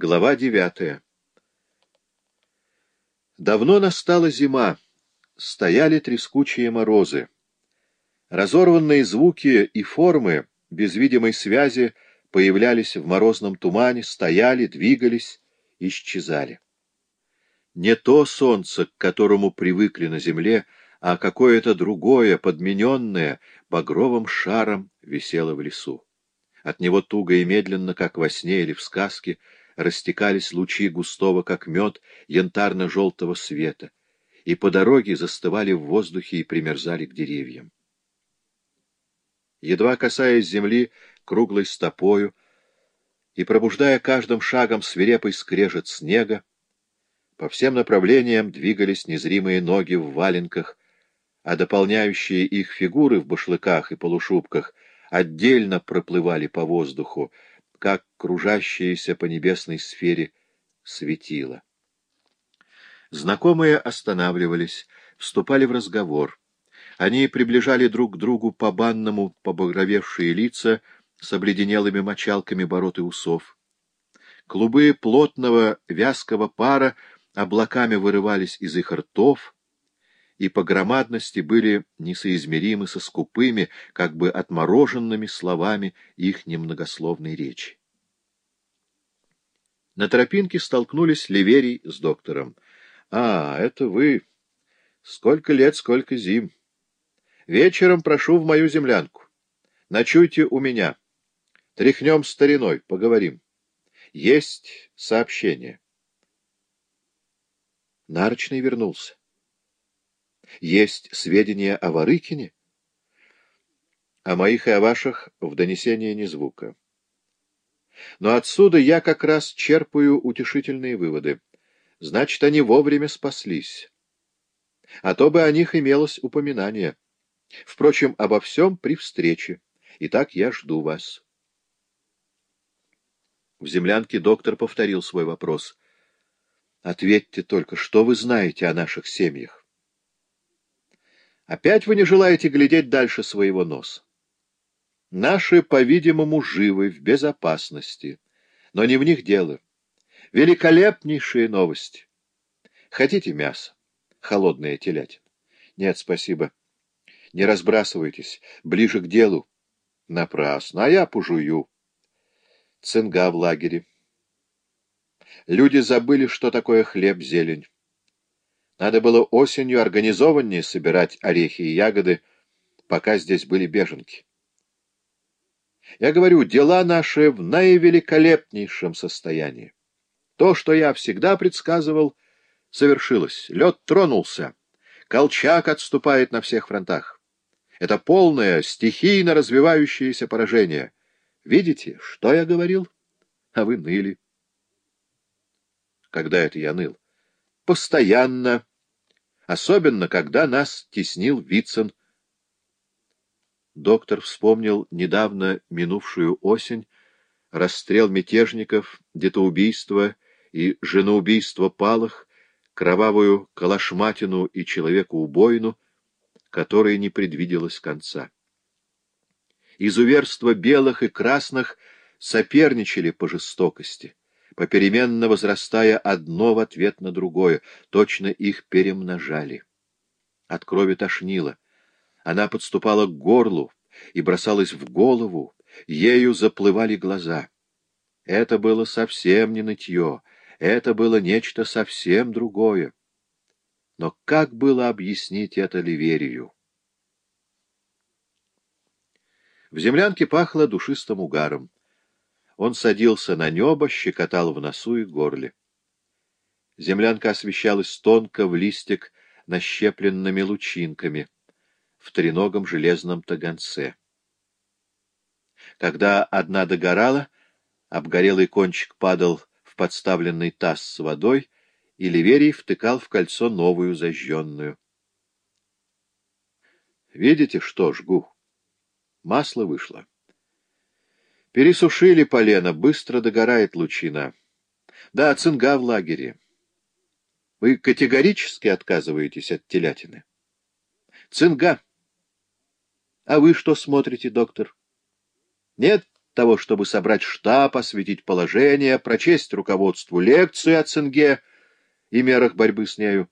Глава девятая Давно настала зима, стояли трескучие морозы. Разорванные звуки и формы, без видимой связи, появлялись в морозном тумане, стояли, двигались, исчезали. Не то солнце, к которому привыкли на земле, а какое-то другое, подмененное, багровым шаром висело в лесу. От него туго и медленно, как во сне или в сказке, растекались лучи густого, как мед, янтарно-желтого света, и по дороге застывали в воздухе и примерзали к деревьям. Едва касаясь земли круглой стопою и пробуждая каждым шагом свирепый скрежет снега, по всем направлениям двигались незримые ноги в валенках, а дополняющие их фигуры в башлыках и полушубках отдельно проплывали по воздуху, как кружащиеся по небесной сфере светило. Знакомые останавливались, вступали в разговор. Они приближали друг к другу по банному побагровевшие лица с обледенелыми мочалками бород и усов. Клубы плотного вязкого пара облаками вырывались из их ртов, и по громадности были несоизмеримы со скупыми, как бы отмороженными словами их немногословной речи. На тропинке столкнулись Ливерий с доктором. — А, это вы. Сколько лет, сколько зим. Вечером прошу в мою землянку. Ночуйте у меня. Тряхнем стариной, поговорим. Есть сообщение. Нарочный вернулся. Есть сведения о Варыкине? О моих и о ваших в донесении ни звука. Но отсюда я как раз черпаю утешительные выводы. Значит, они вовремя спаслись. А то бы о них имелось упоминание. Впрочем, обо всем при встрече. Итак, я жду вас. В землянке доктор повторил свой вопрос. Ответьте только, что вы знаете о наших семьях? Опять вы не желаете глядеть дальше своего носа. Наши, по-видимому, живы, в безопасности. Но не в них дело. Великолепнейшие новости. Хотите мясо? Холодная телятина. Нет, спасибо. Не разбрасывайтесь. Ближе к делу. Напрасно. А я пожую. Цинга в лагере. Люди забыли, что такое хлеб-зелень. Надо было осенью организованнее собирать орехи и ягоды, пока здесь были беженки. Я говорю, дела наши в наивеликолепнейшем состоянии. То, что я всегда предсказывал, совершилось. Лед тронулся. Колчак отступает на всех фронтах. Это полное, стихийно развивающееся поражение. Видите, что я говорил? А вы ныли. Когда это я ныл? Постоянно особенно когда нас теснил Вицин. Доктор вспомнил недавно минувшую осень, расстрел мятежников, детоубийство и женоубийство палых, кровавую калашматину и человеку-убойну, которой не предвиделось конца. Изуверства белых и красных соперничали по жестокости попеременно возрастая одно в ответ на другое, точно их перемножали. От крови тошнило. Она подступала к горлу и бросалась в голову, ею заплывали глаза. Это было совсем не нытье, это было нечто совсем другое. Но как было объяснить это Ливерию? В землянке пахло душистым угаром. Он садился на небо, щекотал в носу и горле. Землянка освещалась тонко в листик нащепленными лучинками в треногом железном таганце. Когда одна догорала, обгорелый кончик падал в подставленный таз с водой, и Ливерий втыкал в кольцо новую зажженную. Видите, что жгу? Масло вышло. Пересушили полено, быстро догорает лучина. Да, цинга в лагере. Вы категорически отказываетесь от телятины? Цинга. А вы что смотрите, доктор? Нет, того, чтобы собрать штаб, осветить положение, прочесть руководству лекцию о цинге и мерах борьбы с нею.